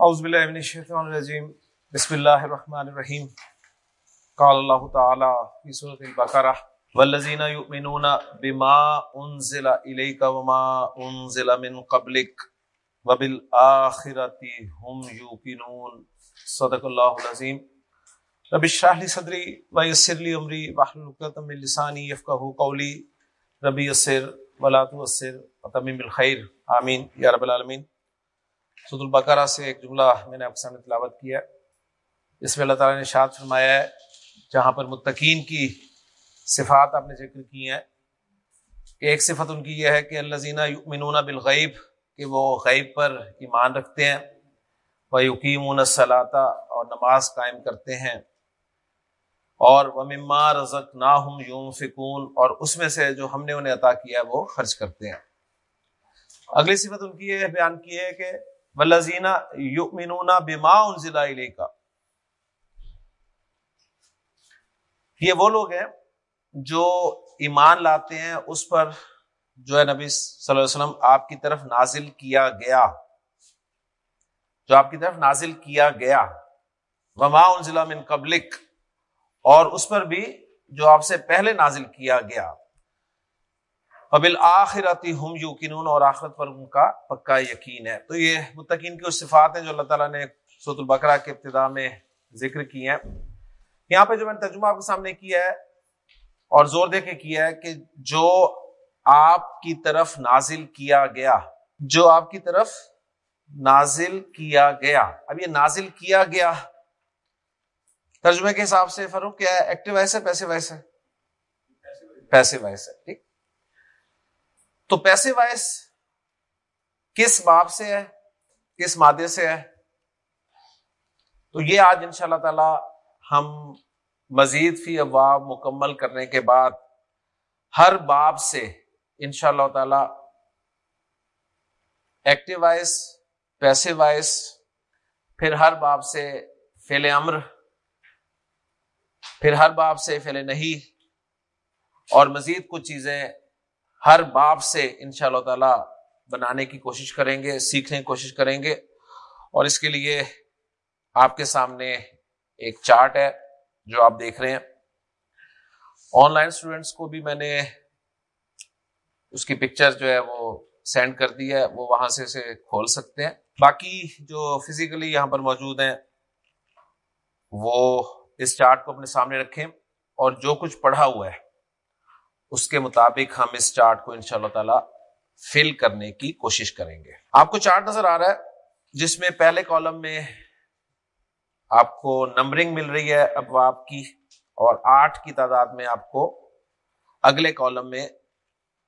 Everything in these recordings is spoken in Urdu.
اعوذ باللہ من الشیطان الرجیم۔ بسم اللہ الرحمن الرحیم قال اللہ تعالی فی سورۃ البقرہ والذین یؤمنون بما انزل الیک وما انزل من قبلک وبالآخرۃ هم یوقنون صدق اللہ العظیم۔ رب اشرح لی صدری، ویسر لی امری، واحلل عقدۃ من لسانی یفقهوا قولی۔ رب یسر، ولا تعسر وتمم بالخیر آمین۔ یا رب العالمین۔ سد البقرہ سے ایک جملہ میں نے آپ کے سامنے تلاوت کیا اس میں اللہ تعالیٰ نے شاد فرمایا ہے، جہاں پر متقین کی صفات آپ نے ذکر کی ہیں، ایک صفت ان کی یہ ہے کہ اللہ زینہ یؤمنون بالغیب، کہ وہ غیب پر ایمان رکھتے ہیں وہ یقین صلاطہ اور نماز قائم کرتے ہیں، اور وہ مما رزق نا ہم یوم فکون اور اس میں سے جو ہم نے انہیں عطا کیا وہ خرچ کرتے ہیں۔ اگلی صفت ان کی یہ بیان کی ہے کہ ولزینہ یؤمنون بما انزل الیک۔ یہ وہ لوگ ہیں جو ایمان لاتے ہیں، اس پر جو ہے نبی صلی اللہ علیہ وسلم آپ کی طرف نازل کیا گیا۔ جو آپ کی طرف نازل کیا گیا۔ وما انزل من قبلک۔ اور اس پر بھی جو آپ سے پہلے نازل کیا گیا۔ قبل آخرتی ہم یوقینون اور آخرت پر ان کا پکا یقین ہے۔ تو یہ متقین کی صفات ہیں جو اللہ تعالیٰ نے سوت البقرہ کے ابتدا میں ذکر کی ہیں۔ یہاں پہ جو میں نے ترجمہ آپ کے سامنے کیا ہے اور زور دے کے کیا ہے کہ جو آپ کی طرف نازل کیا گیا، جو آپ کی طرف نازل کیا گیا۔ اب یہ نازل کیا گیا، ترجمے کے حساب سے فروخ کیا ہے؟ ایکٹیو ویسے پیسے ویسے پیسے ویسے ٹھیک؟ تو پیسے وائس کس باپ سے ہے، کس مادے سے ہے؟ تو یہ آج ان شاء اللہ تعالی ہم مزید فی ابواب مکمل کرنے کے بعد ہر باب سے ان شاء اللہ تعالی ایکٹیو وائس پیسے وائس پھر ہر باب سے فیل امر، پھر ہر باب سے فیل نہیں، اور مزید کچھ چیزیں ہر باپ سے ان شاء اللہ تعالی بنانے کی کوشش کریں گے، سیکھنے کی کوشش کریں گے۔ اور اس کے لیے آپ کے سامنے ایک چارٹ ہے جو آپ دیکھ رہے ہیں۔ آن لائن اسٹوڈینٹس کو بھی میں نے اس کی پکچر جو ہے وہ سینڈ کر دی ہے، وہ وہاں سے اسے کھول سکتے ہیں۔ باقی جو فزیکلی یہاں پر موجود ہیں، وہ اس چارٹ کو اپنے سامنے رکھیں۔ اور جو کچھ پڑھا ہوا ہے اس کے مطابق ہم اس چارٹ کو ان شاء اللہ تعالی فل کرنے کی کوشش کریں گے۔ آپ کو چارٹ نظر آ رہا ہے، جس میں پہلے کالم میں آپ کو نمبرنگ مل رہی ہے ابواب کی، اور آٹھ کی تعداد میں آپ کو اگلے کالم میں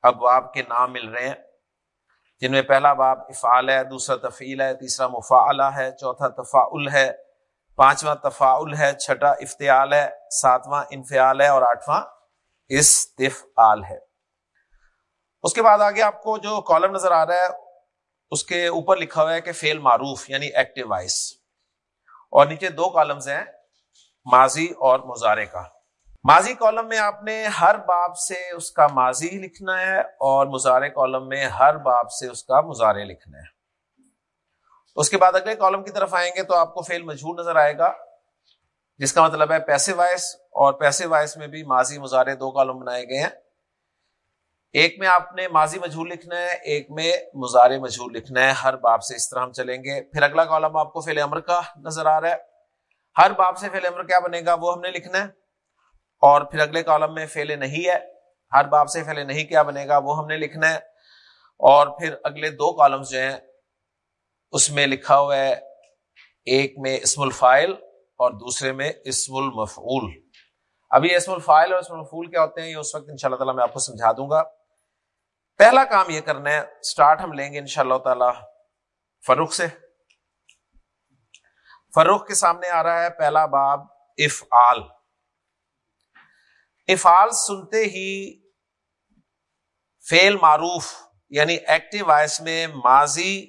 ابواب کے نام مل رہے ہیں، جن میں پہلا باب افعال ہے، دوسرا تفیل ہے، تیسرا مفعلہ ہے، چوتھا تفاعل ہے، پانچواں تفاعل ہے، چھٹا افتعال ہے، ساتواں انفعال ہے، اور آٹھواں استفعال ہے۔ اس کے بعد آگے آپ کو جو کالم نظر آ رہا ہے، اس کے اوپر لکھا ہوا ہے کہ فیل معروف یعنی ایکٹیو وائس اور نیچے دو کالمز ہیں، ماضی اور مظاہرے کا۔ ماضی کالم میں آپ نے ہر باب سے اس کا ماضی لکھنا ہے اور مظاہرے کالم میں ہر باب سے اس کا مظاہرے لکھنا ہے۔ اس کے بعد اگلے کالم کی طرف آئیں گے تو آپ کو فیل مجہور نظر آئے گا۔ جس کا مطلب ہے پیسے وائس اور پیسے وائس میں بھی ماضی مظاہرے دو کالم بنائے گئے ہیں۔ ایک میں آپ نے ماضی مجھول لکھنا ہے، ایک میں مظاہرے مجھول لکھنا ہے۔ ہر باپ سے اس طرح ہم چلیں گے۔ پھر اگلا کالم آپ کو فیل امر کا نظر آ رہا ہے۔ ہر باپ سے فیل امر کیا بنے گا وہ ہم نے لکھنا ہے۔ اور پھر اگلے کالم میں فیل نہیں ہے، ہر باپ سے فیل نہیں کیا بنے گا وہ ہم نے لکھنا ہے۔ اور پھر اگلے دو کالمس جو ہیں، اس میں لکھا ہوا ہے، ایک میں اسم الفائل اور دوسرے میں اسم المفعول۔ ابھی اسم الفائل اور اسم المفعول کیا ہوتے ہیں یہ اس وقت ان شاء اللہ تعالیٰ میں آپ کو سمجھا دوں گا۔ پہلا کام یہ کرنا ہے اسٹارٹ ہم لیں گے ان شاء اللہ تعالی فروخ سے۔ فروخ کے سامنے آ رہا ہے پہلا باب، افعال۔ افعال سنتے ہی فیل معروف یعنی ایکٹیو وائس میں ماضی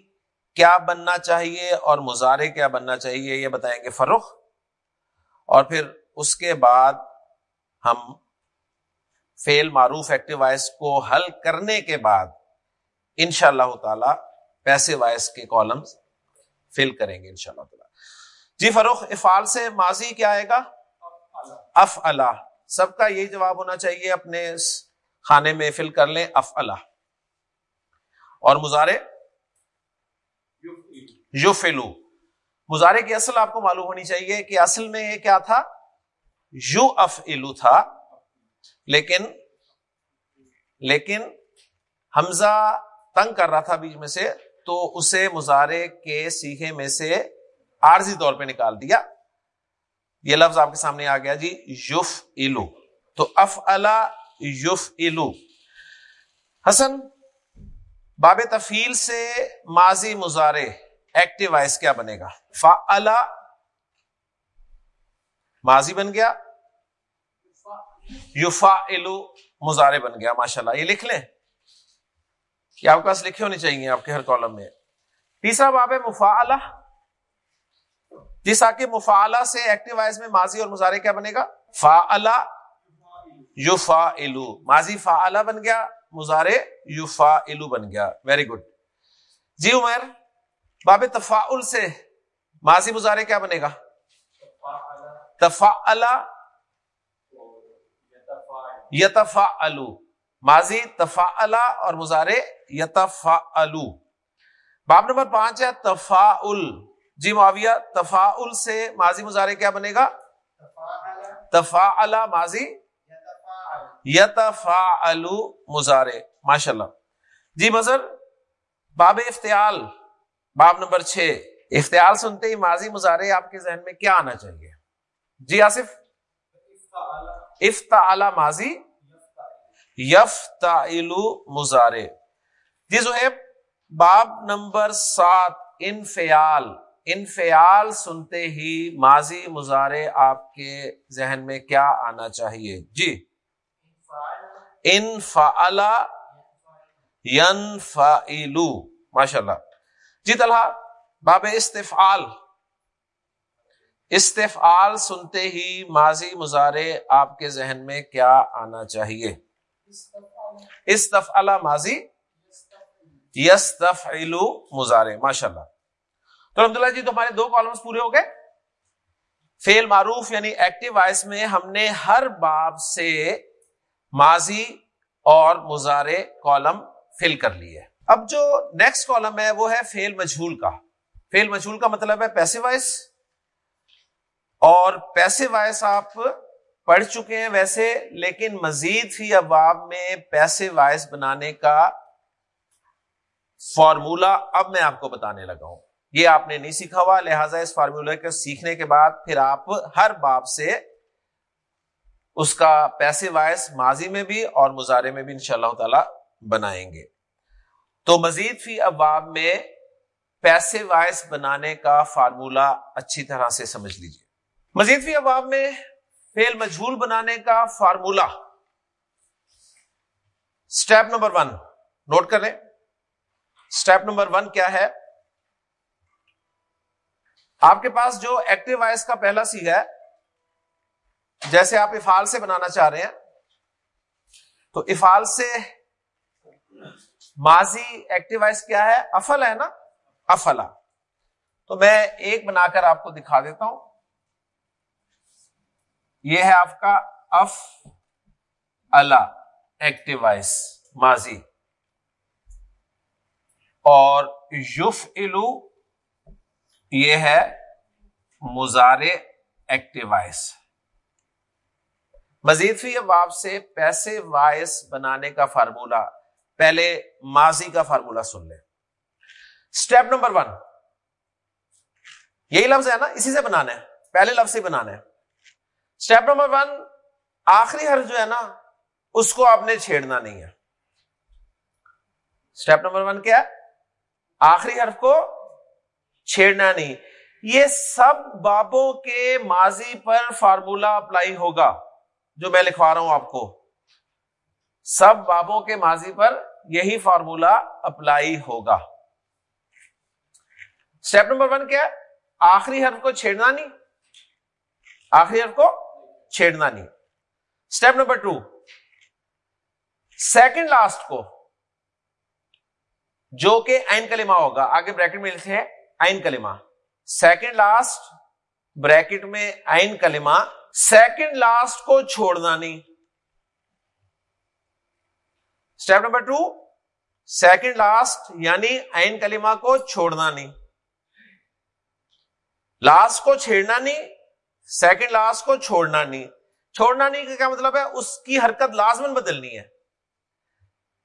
کیا بننا چاہیے اور مظاہرے کیا بننا چاہیے یہ بتائیں گے فروخ اور پھر اس کے بعد ہم فیل معروف ایکٹیو وائس کو حل کرنے کے بعد ان شاء اللہ تعالی پیسے وائس کے کالمز فل کریں گے انشاءاللہ تعالی۔ جی فروخ، افعال سے ماضی کیا آئے گا؟ اف اللہ سب کا یہی جواب ہونا چاہیے اپنے خانے میں فل کر لیں۔ اف اللہ اور مزارے یو فلو مزارے کی اصل آپ کو معلوم ہونی چاہیے کہ اصل میں یہ کیا تھا؟ یو اف الو تھا، لیکن لیکن حمزہ تنگ کر رہا تھا بیچ میں سے، تو اسے مظاہرے کے سیکھے میں سے عارضی طور پہ نکال دیا۔ یہ لفظ آپ کے سامنے آ گیا جی یوف الو تو اف یوف الو حسن، باب تفیل سے ماضی مزارے ایکٹیو وائس کیا بنے گا؟ فا ماضی بن گیا یوفا مزارے بن گیا ماشاء اللہ یہ لکھ لیں۔ کہ آپ کے پاس لکھے ہونے چاہیے، آپ کے ہر کالم میں۔ تیسرا باب ہے مفا جس آ کے مفا سے ایکٹیو وائز میں ماضی اور مظاہرے کیا بنے گا؟ فا یو فا ماضی فا بن گیا مظاہرے یو فا بن گیا۔ ویری گڈ جی عمر باب تفا سے ماضی مظاہرے کیا بنے گا؟ تفا یتفا الو ماضی تفا اور مظاہرے یتفا باب نمبر پانچ ہے تفا جی معاویہ تفا سے ماضی مظاہرے کیا بنے گا؟ تفا ماضی یتفا الو مظاہرے۔ ماشاء اللہ جی مظہر، باب افتعال۔ باب نمبر چھ۔ افتعال سنتے ہی ماضی مظاہرے آپ کے ذہن میں کیا آنا چاہیے؟ جی آصف؟ افتا ماضی۔ یفتا مزارے جی زہیب، باب نمبر سات۔ انفیال انفیال سنتے ہی ماضی مزارے آپ کے ذہن میں کیا آنا چاہیے؟ جی۔ ان فعلا ین ماشاء اللہ جی طلحہ، باب استفعال۔ استفعال سنتے ہی ماضی مزارے آپ کے ذہن میں کیا آنا چاہیے؟ استفعل ماضی۔ یستفعلو مزارے ماشاء اللہ تو الحمد جی تو ہمارے دو کالمس پورے ہو گئے۔ فیل معروف یعنی ایکٹیو وائس میں ہم نے ہر باب سے ماضی اور مزارے کالم فل کر لیے۔ اب جو نیکسٹ کالم ہے وہ ہے فیل مجھول کا. فیل مجھول کا مطلب ہے پیسے وائس اور پیسے وائس آپ پڑھ چکے ہیں ویسے، لیکن مزید فی ابواب میں پیسے وائس بنانے کا فارمولا اب میں آپ کو بتانے لگا ہوں۔ یہ آپ نے نہیں سیکھا ہوا، لہٰذا اس فارمولہ کے سیکھنے کے بعد پھر آپ ہر باب سے اس کا پیسے وائس ماضی میں بھی اور مظاہرے میں بھی ان شاء اللہ تعالی بنائیں گے۔ تو مزید فی ابواب میں پیسے وائس بنانے کا فارمولا اچھی طرح سے سمجھ لیجیے مزید فی اباب میں فیل مجھول بنانے کا formula. Step number one note کر لیں۔ اسٹیپ نمبر ون کیا ہے؟ آپ کے پاس جو ایکٹیو وائس کا پہلا سی ہے، جیسے آپ افال سے بنانا چاہ رہے ہیں، تو افال سے ماضی ایکٹیو وائس کیا ہے؟ افل ہے نا؟ افلا۔ تو میں ایک بنا کر آپ کو دکھا دیتا ہوں۔ یہ ہے آپ کا اف ایکٹیو وائس ماضی۔ اور یوف الو یہ ہے مزارے ایکٹیو وائس مزید فی اب آپ سے پیسے وائس بنانے کا فارمولا پہلے ماضی کا فارمولا سن لیں۔ اسٹیپ نمبر ون یہی لفظ ہے نا، اسی سے بنانا ہے۔ پہلے لفظ سے بنانا ہے۔ اسٹیپ نمبر ون آخری حرف جو ہے نا، اس کو آپ نے چھیڑنا نہیں ہے۔ اسٹیپ نمبر ون کیا آخری حرف کو چھیڑنا نہیں۔ یہ سب بابوں کے ماضی پر فارمولا اپلائی ہوگا، جو میں لکھوا رہا ہوں آپ کو۔ سب بابوں کے ماضی پر یہی فارمولا اپلائی ہوگا۔ اسٹیپ نمبر ون کیا آخری حرف کو چھیڑنا نہیں۔ آخری حرف کو چھیڑنا نہیں۔ Step number two second last کو، جو کہ این کلمہ ہوگا۔ آگے بریکٹ میں لکھتے ہیں این کلمہ۔ سیکنڈ لاسٹ بریکٹ میں آئن کلمہ۔ سیکنڈ لاسٹ کو چھوڑنا نہیں۔ Step number two second last یعنی آئن کلمہ کو چھوڑنا نہیں لاسٹ کو چھیڑنا نہیں سیکنڈ لاسٹ کو چھوڑنا نہیں چھوڑنا نہیں کا کیا مطلب ہے اس کی حرکت لازمن بدلنی ہے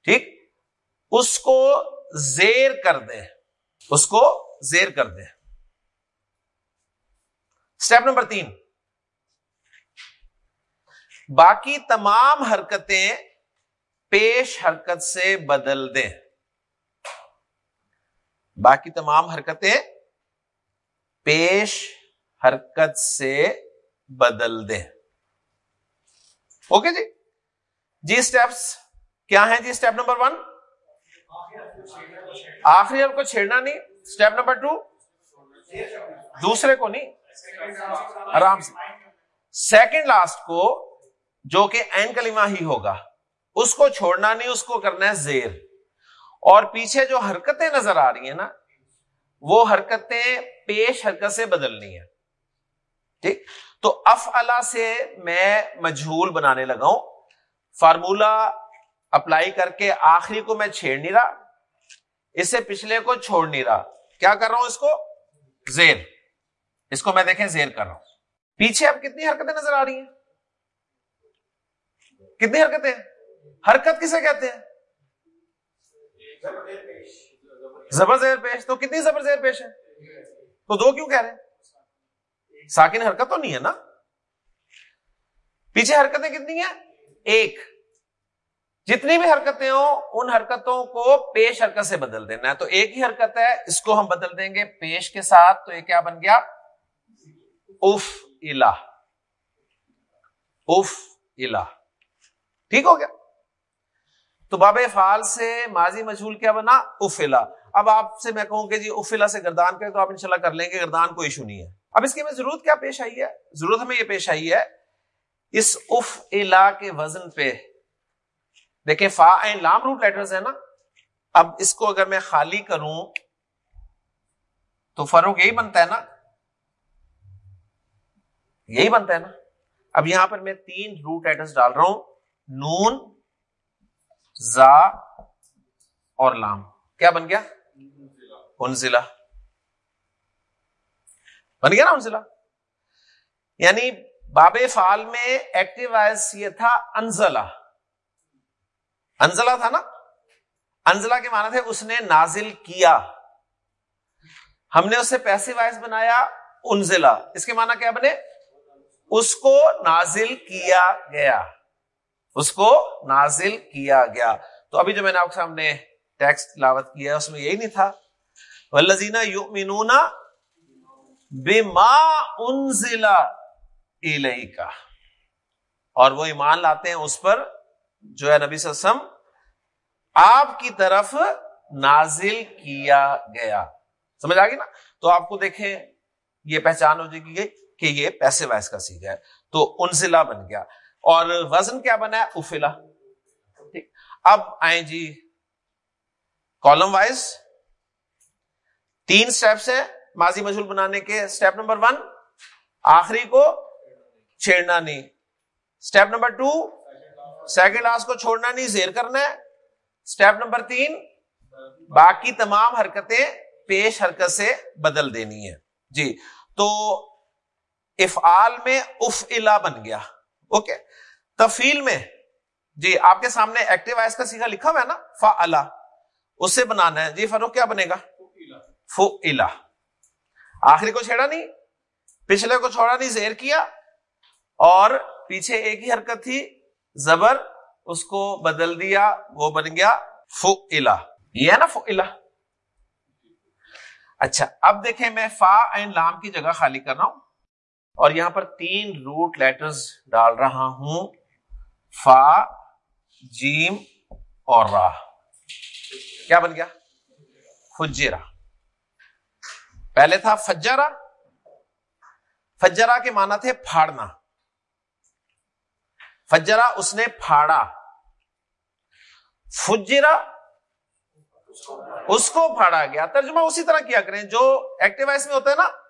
ٹھیک اس کو زیر کر دے اس کو زیر کر دے اسٹیپ نمبر تین باقی تمام حرکتیں پیش حرکت سے بدل دیں۔ باقی تمام حرکتیں پیش حرکت سے بدل دیں۔ اوکے جی؟ جی اسٹیپس کیا ہیں جی؟ اسٹیپ نمبر ون آخری حل کو چھیڑنا نہیں۔ اسٹیپ نمبر ٹو دوسرے کو نہیں۔ آرام سے۔ سیکنڈ لاسٹ کو جو کہ این کلمہ ہی ہوگا۔ اس کو چھوڑنا نہیں، اس کو کرنا ہے زیر۔ اور پیچھے جو حرکتیں نظر آ رہی ہیں نا، وہ حرکتیں پیش حرکت سے بدلنی ہے ٹھیک؟ تو اف سے میں مجھول بنانے لگا ہوں۔ فارمولا اپلائی کر کے آخری کو میں چھیڑ نہیں رہا۔ اس سے پچھلے کو چھوڑ نہیں رہا۔ کیا کر رہا ہوں اس کو؟ زیر۔ اس کو میں دیکھیں زیر کر رہا ہوں۔ پیچھے اب کتنی حرکتیں نظر آ رہی ہیں؟ کتنی حرکتیں؟ حرکت کسے کہتے ہیں؟ زبر زیر پیش، تو کتنی زبر زیر پیش ہے تو دو کیوں کہہ رہے ہیں؟ ساکن حرکت تو نہیں ہے نا؟ پیچھے حرکتیں کتنی ہیں؟ ایک۔ جتنی بھی حرکتیں ہوں، ان حرکتوں کو پیش حرکت سے بدل دینا ہے۔ تو ایک ہی حرکت ہے، اس کو ہم بدل دیں گے پیش کے ساتھ۔ تو یہ کیا بن گیا؟ اف الا اف الا ٹھیک ہو گیا؟ تو باب فال سے ماضی مجھول کیا بنا؟ افلا۔ اب آپ سے میں کہوں کہ جی افلا سے گردان کرے تو آپ انشاءاللہ کر لیں گے، گردان کوئی ایشو نہیں ہے۔ اب اس کی میں ضرورت کیا پیش آئی ہے؟ ضرورت ہمیں یہ پیش آئی ہے، اس اف الا کے وزن پہ۔ دیکھیں، فا لام روٹ لیٹرز ہے نا۔ اب اس کو اگر میں خالی کروں تو فروغ یہی بنتا ہے نا۔ یہی بنتا ہے نا۔ اب یہاں پر میں تین روٹ لیٹرز ڈال رہا ہوں۔ نون زا اور لام۔ کیا بن گیا؟ انزلہ بن گیا نا انزلہ یعنی باب فال میں ایکٹیو وائز یہ تھا انزلہ۔ انزلہ تھا نا؟ انزلہ کے معنی تھے اس نے نازل کیا۔ ہم نے اسے پیسے وائز بنایا انزلہ۔ اس کے معنی کیا بنے؟ اس کو نازل کیا گیا۔ اس کو نازل کیا گیا۔ تو ابھی جو میں نے آپ کے سامنے ٹیکس تلاوت کیا اس میں یہی نہیں تھا۔ ولزینا یو مینونا بے انزلا کا اور وہ ایمان لاتے ہیں اس پر جو ہے نبی سسم آپ کی طرف نازل کیا گیا۔ سمجھ آ گئی نا؟ تو آپ کو دیکھیں، یہ پہچان ہو جائے گی کہ یہ پیسے وائس کا سیکھا ہے۔ تو انزلہ بن گیا۔ اور وزن کیا بنا ہے؟ افلا ٹھیک۔ اب آئیں جی کالم وائز تین سٹیپس ہیں ماضی مجھول بنانے کے۔ اسٹیپ نمبر ون آخری کو چھیڑنا نہیں۔ Step number two second last کو چھوڑنا نہیں، زیر کرنا ہے۔ اسٹیپ نمبر تین باقی تمام حرکتیں پیش حرکت سے بدل دینی ہے جی تو افعال میں اف الا بن گیا۔ اوکے تفیل میں جی آپ کے سامنے ایکٹیو وائس کا سیکھا لکھا ہوا ہے نا؟ فا اسے بنانا ہے۔ جی فروخ کیا بنے گا؟ فو الا آخری کو چھیڑا نہیں، پچھلے کو چھوڑا نہیں، زیر کیا۔ اور پیچھے ایک ہی حرکت تھی، زبر، اس کو بدل دیا، وہ بن گیا فو الا یہ ہے نا فو الا اچھا اب دیکھیں میں فا اینڈ لام کی جگہ خالی کر رہا ہوں۔ اور یہاں پر تین روٹ لیٹرز ڈال رہا ہوں۔ فا، جیم اور راہ کیا بن گیا؟ فجرا پہلے تھا فجرا فجرا کے معنی تھے پھاڑنا۔ فجرا اس نے پھاڑا۔ فجرا اس کو پھاڑا گیا۔ ترجمہ اسی طرح کیا کریں۔ جو ایکٹیوائز میں ہوتا ہے نا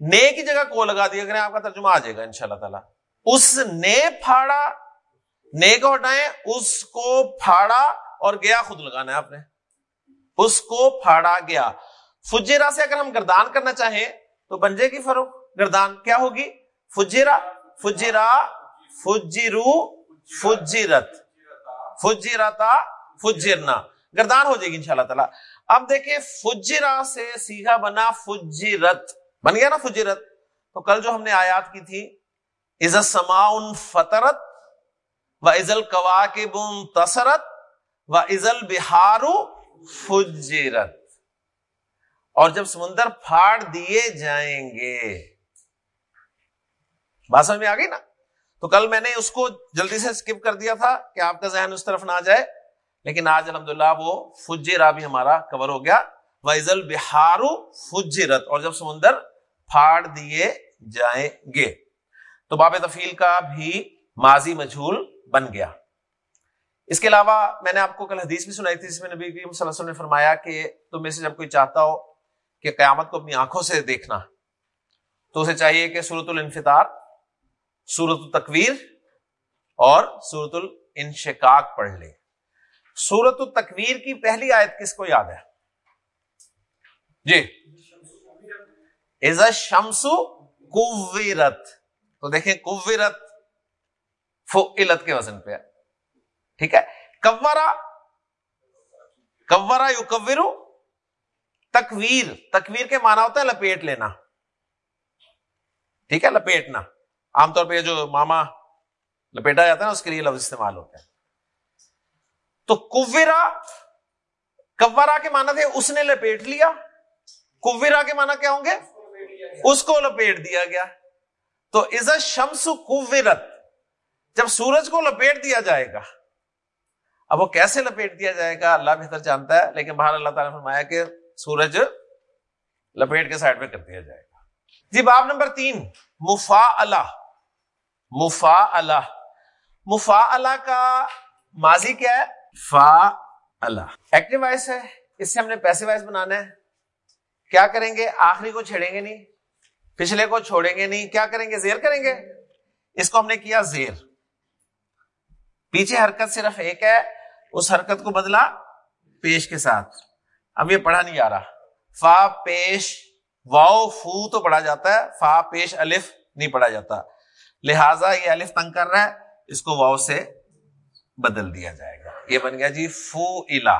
نے کی جگہ کو لگا دیا کریں آپ کا ترجمہ آ جائے گا ان شاء اللہ تعالی۔ اس نے پھاڑا نے کو ہٹائیں اس کو پھاڑا اور گیا خود لگانا ہے آپ نے۔ اس کو پھاڑا گیا۔ فجیرا سے اگر ہم گردان کرنا چاہیں تو بن جائے گی گردان کیا ہوگی؟ فجیرا فجیرا فجیرو، فجیرت۔ فجیرتا فجرنا گردان ہو جائے گی ان شاء اللہ تعالیٰ۔ اب دیکھیں فجرا سے سیگا بنا فجرت بن گیا نا فجرت؟ تو کل جو ہم نے آیات کی تھی عزت سما فطرت و عزل کوا کے بن تسرت و عزل بہارو فجرت. اور جب سمندر پھاڑ دیے جائیں گے، بات سمجھ میں آ گئی نا؟ تو کل میں نے اس کو جلدی سے اسکپ کر دیا تھا کہ آپ کا ذہن اس طرف نہ جائے، لیکن آج الحمد للہ وہ فجرا بھی ہمارا کور ہو گیا ویزل بہارو فجرت. اور جب سمندر پھاڑ دیے جائیں گے۔ تو باب تفیل کا بھی ماضی مجھول بن گیا۔ اس کے علاوہ میں نے آپ کو کل حدیث بھی سنائی تھی، جس میں نبی کریم صلی اللہ علیہ وسلم نے فرمایا کہ تم میں سے جب کوئی چاہتا ہو کہ قیامت کو اپنی آنکھوں سے دیکھنا، تو اسے چاہیے کہ سورت الانفطار سورت التکویر اور سورت الانشقاق پڑھ لے۔ سورت التکویر کی پہلی آیت کس کو یاد ہے؟ جی شمسو کویرت تو دیکھیں کویرت فعلت کے وزن پہ ٹھیک ہے؟ کورا کورا یو کورو تکویر تکویر کے مانا ہوتا ہے لپیٹ لینا۔ ٹھیک ہے؟ لپیٹنا۔ عام طور پہ جو ماما لپیٹا جاتا ہے نا، اس کے لیے لفظ استعمال ہوتا ہے۔ تو کویرا کورا کے مانا تھے، اس نے لپیٹ لیا۔ کویرا کے مانا کیا ہوں گے؟ اس کو لپیٹ دیا گیا۔ تو از شمس کویرت جب سورج کو لپیٹ دیا جائے گا۔ اب وہ کیسے لپیٹ دیا جائے گا، اللہ بہتر جانتا ہے، لیکن باہر اللہ تعالیٰ نے فرمایا کہ سورج لپیٹ کے سائڈ پہ کر دیا جائے گا۔ جی باب نمبر تین مفا اللہ مفا اللہ مفا اللہ کا ماضی کیا ہے؟ فا اللہ ایکٹیو وائس ہے، اس سے ہم نے پیسے وائس بنانا ہے۔ کیا کریں گے؟ آخری کو چھیڑیں گے نہیں؟ پچھلے کو چھوڑیں گے نہیں، کیا کریں گے؟ زیر کریں گے۔ اس کو ہم نے کیا؟ زیر۔ پیچھے حرکت صرف ایک ہے، اس حرکت کو بدلا پیش کے ساتھ۔ اب یہ پڑھا نہیں آ رہا۔ فا پیش، واؤ، فو تو پڑھا جاتا ہے۔ فا پیش، الف نہیں پڑھا جاتا۔ لہذا یہ الف تنگ کر رہا ہے، اس کو واؤ سے بدل دیا جائے گا۔ یہ بن گیا جی فو الا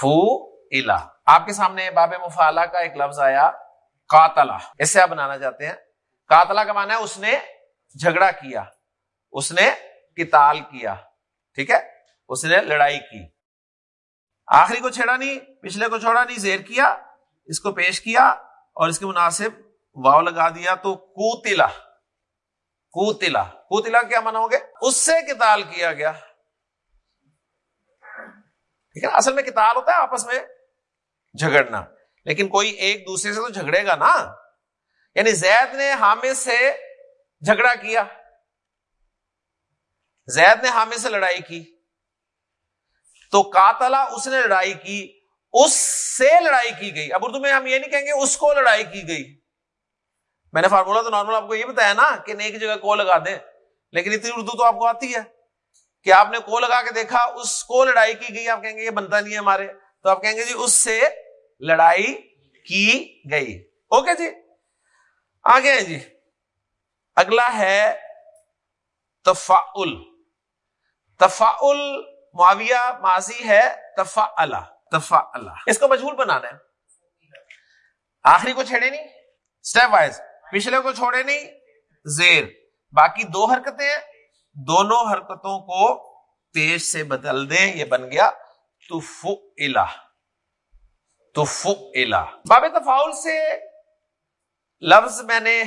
فو الا آپ کے سامنے باب مفالا کا ایک لفظ آیا۔ کاتلا اس سے آپ بنانا چاہتے ہیں۔ کاتلا کا مانا ہے اس نے جھگڑا کیا، اس نے کتال کیا، ٹھیک ہے؟ اس نے لڑائی کی۔ آخری کو چھیڑا نہیں، پچھلے کو چھوڑا نہیں، زیر کیا، اس کو پیش کیا اور اس کے مناسب واؤ لگا دیا تو کوتلا کوتلا کوتلا کیا مانا ہو گیا اس سے کتال کیا گیا۔ ٹھیک ہے اصل میں کتال ہوتا ہے آپس میں جھگڑنا۔ لیکن کوئی ایک دوسرے سے تو جھگڑے گا نا۔ یعنی زید نے حامد سے جھگڑا کیا۔ زید نے حامد سے لڑائی کی۔ تو کاتلا اس نے لڑائی کی، اس سے لڑائی کی گئی۔ اب اردو میں ہم یہ نہیں کہیں گے اس کو لڑائی کی گئی۔ میں نے فارمولا تو نارمل آپ کو یہ بتایا نا کہ نیک جگہ کو لگا دیں۔ لیکن اتنی اردو تو آپ کو آتی ہے کہ آپ نے کو لگا کے دیکھا، اس کو لڑائی کی گئی۔ آپ کہیں گے یہ بنتا نہیں ہے ہمارے۔ تو آپ کہیں گے جی اس سے لڑائی کی گئی۔ اوکے جی؟ آگے ہیں جی۔ اگلا ہے تفاعل تفاعل معاویہ ماضی ہے تفا اللہ تفا اللہ اس کو مجھول بنانا ہے۔ آخری کو چھیڑے نہیں۔ اسٹیپ وائز پچھلے کو چھوڑے نہیں۔ زیر۔ باقی دو حرکتیں دونوں حرکتوں کو پیش سے بدل دیں۔ یہ بن گیا تو الا تو الا باب تفاول سے لفظ میں نے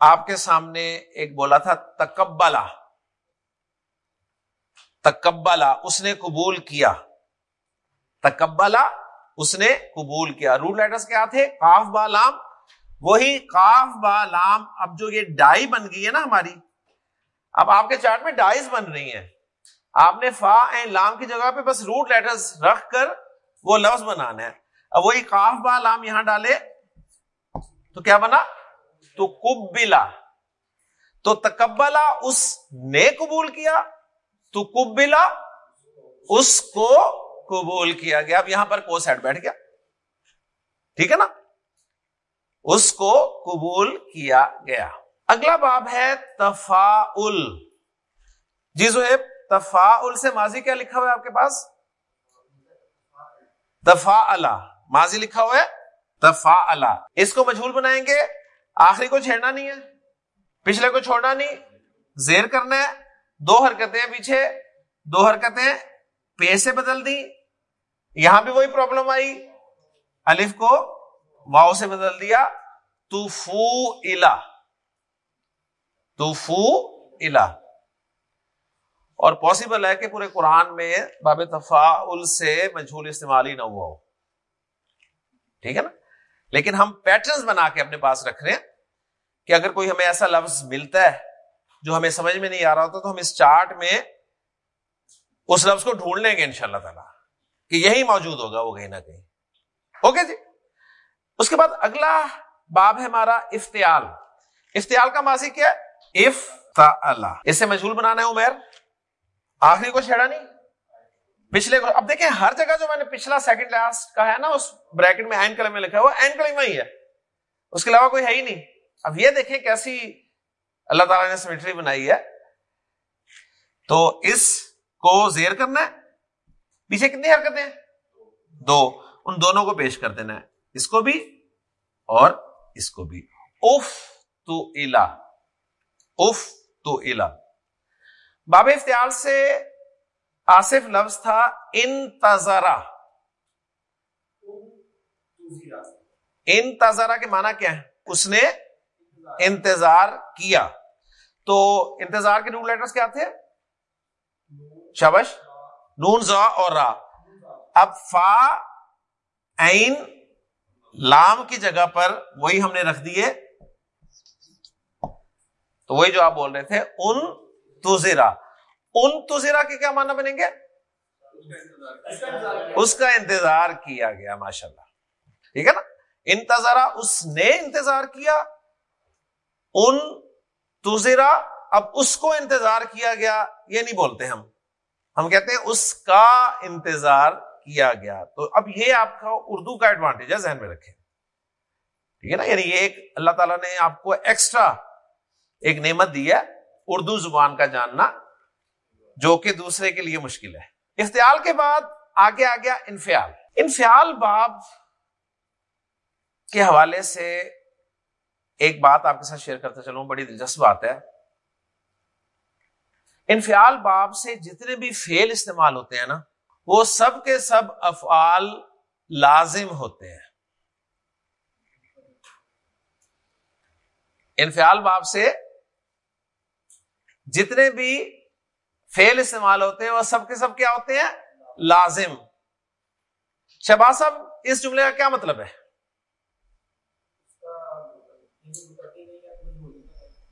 آپ کے سامنے ایک بولا تھا تکبلا تکبلا اس نے قبول کیا۔ تکبلا اس نے قبول کیا۔ روٹ لیٹرز کیا تھے؟ کاف بالام وہی کاف با لام۔ اب جو یہ ڈائی بن گئی ہے نا ہماری، اب آپ کے چارٹ میں ڈائز بن رہی ہیں۔ آپ نے فا اینڈ لام کی جگہ پہ بس روٹ لیٹرز رکھ کر وہ لفظ بنانا ہے۔ اب وہی کاف با لام یہاں ڈالے۔ تو کیا بنا؟ تو کبلا تو تکبلا اس نے قبول کیا۔ تو کبلا اس کو قبول کیا گیا۔ اب یہاں پر کو سیٹ بیٹھ گیا۔ ٹھیک ہے نا؟ اس کو قبول کیا گیا۔ اگلا باب ہے تفا جی زہیب تفا سے ماضی کیا لکھا ہوا ہے آپ کے پاس؟ تفا ماضی لکھا ہوا ہے؟ تفا اس کو مجھول بنائیں گے۔ آخری کو چھیڑنا نہیں ہے۔ پچھلے کو چھوڑنا نہیں۔ زیر کرنا ہے۔ دو حرکتیں پیچھے۔ دو حرکتیں پے سے بدل دی یہاں بھی وہی پرابلم آئی۔ الف کو واؤ سے بدل دیا۔ تو فو الا تو فو الا اور پاسبل ہے کہ پورے قرآن میں باب تفاعل سے مجھول استعمال ہی نہ ہوا ہو۔ ٹھیک ہے نا؟ لیکن ہم پیٹرنز بنا کے اپنے پاس رکھ رہے ہیں کہ اگر کوئی ہمیں ایسا لفظ ملتا ہے جو ہمیں سمجھ میں نہیں آ رہا ہوتا تو ہم اس چارٹ میں اس لفظ کو ڈھونڈ لیں گے ان شاء اللہ تعالی کہ یہی موجود ہوگا وہ کہیں نہ کہیں۔ اوکے جی؟ اس کے بعد اگلا باب ہے ہمارا افتیال افتیال کا ماضی کیا اف اسے مجھول بنانا ہے عمیر آخری کو چھیڑا نہیں۔ پچھلے کو اب دیکھیں، ہر جگہ جو میں نے پچھلا سیکنڈ لاسٹ کا ہے نا، اس بریکٹ میں این کلم میں لکھا ہے این کلم ہی ہے۔ اس کے علاوہ کوئی ہے ہی نہیں۔ اب یہ دیکھیں کیسی اللہ تعالیٰ نے سیمیٹری بنائی ہے۔ تو اس کو زیر کرنا ہے۔ پیچھے کتنی حرکتیں دو۔ ان دونوں کو پیش کر دینا ہے۔ اس کو بھی اور اس کو بھی۔ اف تو الا۔ اف تو الا۔ باب افتیال سے آصف لفظ تھا انتظارا انتظارا کے معنی کیا ہے؟ اس نے انتظار کیا۔ تو انتظار کے رول لیٹرز کیا تھے؟ شبش نون زا اور را۔ اب فا این لام کی جگہ پر وہی ہم نے رکھ دیے۔ تو وہی جو آپ بول رہے تھے، ان تزرا۔ ان تزرا کے کیا معنی بنیں گے؟ اس کا انتظار کیا گیا ماشاء اللہ ٹھیک ہے نا؟ انتظارا، اس نے انتظار کیا، ان تزرا، اب اس کو انتظار کیا گیا، یہ نہیں بولتے ہم۔ ہم کہتے ہیں اس کا انتظار کیا گیا۔ تو اب یہ آپ کا اردو کا ایڈوانٹیج ہے، ذہن میں رکھیں۔ ٹھیک ہے نا؟ یعنی یہ ایک اللہ تعالیٰ نے آپ کو ایکسٹرا ایک نعمت دی ہے۔ اردو زبان کا جاننا جو کہ دوسرے کے لیے مشکل ہے۔ افتیال کے بعد آگے آ گیا انفیال انفیال باب کے حوالے سے ایک بات آپ کے ساتھ شیئر کرتا چلوں، بڑی دلچسپ بات ہے۔ انفیال باب سے جتنے بھی فیل استعمال ہوتے ہیں نا، وہ سب کے سب افعال لازم ہوتے ہیں۔ انفیال باب سے جتنے بھی فیل استعمال ہوتے ہیں وہ سب کے سب کیا ہوتے ہیں؟ لازم۔ شہباز صاحب، اس جملے کا کیا مطلب ہے؟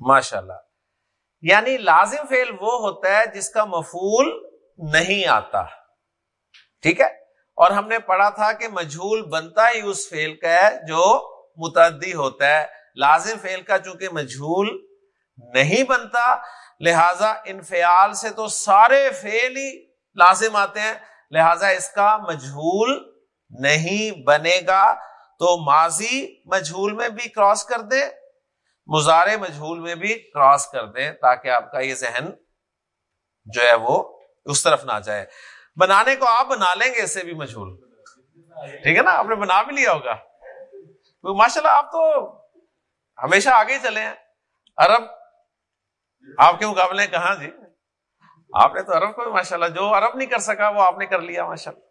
ماشاء اللہ یعنی لازم فیل وہ ہوتا ہے جس کا مفول نہیں آتا۔ ٹھیک ہے؟ اور ہم نے پڑھا تھا کہ مجھول بنتا ہی اس فیل کا ہے جو متعدی ہوتا ہے۔ لازم فیل کا چونکہ مجھول نہیں بنتا لہذا انفیال سے تو سارے فیل ہی لازم آتے ہیں، لہذا اس کا مجھول نہیں بنے گا۔ تو ماضی مجھول میں بھی کراس کر دیں مزارے مجھول میں بھی کراس کر دیں تاکہ آپ کا یہ ذہن جو ہے وہ اس طرف نہ جائے۔ بنانے کو آپ بنا لیں گے اسے بھی مجھول۔ ٹھیک ہے نا؟ آپ نے بنا بھی لیا ہوگا۔ ماشاء اللہ آپ تو ہمیشہ آگے چلے ہیں۔ عرب آپ کے مقابلے کہاں جی؟ آپ نے تو عرب کو ماشاء اللہ جو عرب نہیں کر سکا وہ آپ نے کر لیا ماشاء اللہ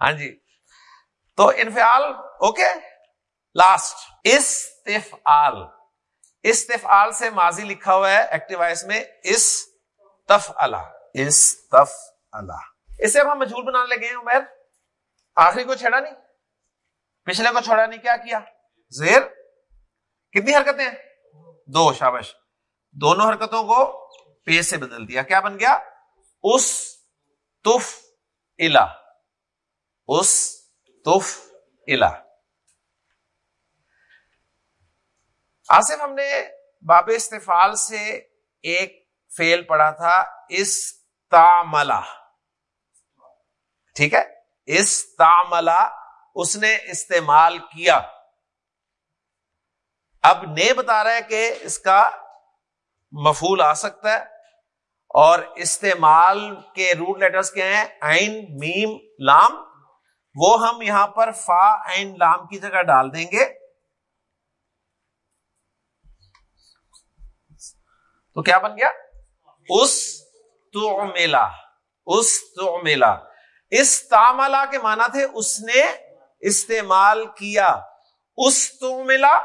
ہاں جی۔ تو انفعال اوکے لاسٹ استفعال۔ استفعال سے ماضی لکھا ہوا ہے ایکٹیو وائس میں اس تف اللہ اس تف اللہ اسے اب ہم مجھول بنانے لگے ہیں عمیر آخری کو چھڑا نہیں۔ پچھلے کو چھوڑا نہیں، کیا کیا؟ زیر۔ کتنی حرکتیں دو، شابش۔ دونوں حرکتوں کو پے سے بدل دیا۔ کیا بن گیا؟ اس تف الا اس تف الا آصف ہم نے باب استفال سے ایک فیل پڑھا تھا، استعملہ۔ ٹھیک ہے؟ استعملہ، اس نے استعمال کیا۔ اب نے بتا رہا ہے کہ اس کا مفول آ سکتا ہے اور استعمال کے روٹ لیٹرز کیا ہیں؟ این میم، لام۔ وہ ہم یہاں پر فا این لام کی جگہ ڈال دیں گے۔ تو کیا بن گیا؟ اس تو میلا اس تو میلا اس تاملا کے معنی تھے، اس نے استعمال کیا۔ اس تو ملا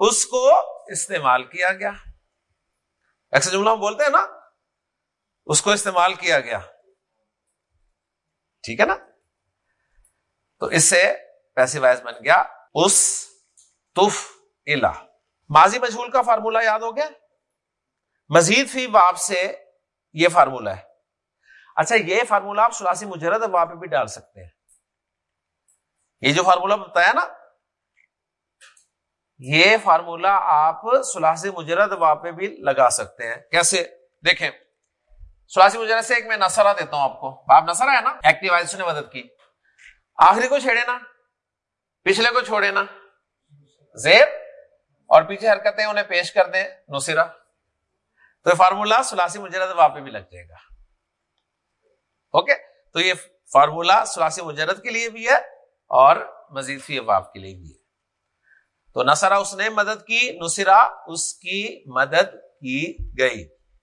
اس کو استعمال کیا گیا۔ ایسا جملہ ہم بولتے ہیں نا، اس کو استعمال کیا گیا۔ ٹھیک ہے نا؟ تو اس سے پیسے وائز بن گیا۔ اس تف الا۔ ماضی مجھول کا فارمولا یاد ہو گیا؟ مزید فی باب سے یہ فارمولا ہے۔ اچھا یہ فارمولا آپ سلاسی مجرد وہاں پہ بھی ڈال سکتے ہیں۔ یہ جو فارمولا بتایا نا یہ فارمولا آپ سلاسی مجرد وا پہ بھی لگا سکتے ہیں۔ کیسے؟ دیکھیں۔ سلاسی مجرد سے ایک میں نسرا دیتا ہوں آپ کو۔ آپ نسرا ہے نا؟ ایکٹیوائز نے مدد کی۔ آخری کو چھیڑے نا۔ پچھلے کو چھوڑے نا۔ زیر اور پیچھے حرکتیں انہیں پیش کر دیں۔ نصرا تو یہ فارمولا سلاسی مجرد وا پہ بھی لگ جائے گا۔ اوکے؟ تو یہ فارمولا سلاسی مجرد کے لیے بھی ہے اور مزید فی واب کے لیے بھی ہے۔ تو نسرا اس نے مدد کی نصرہ اس کی مدد کی گئی۔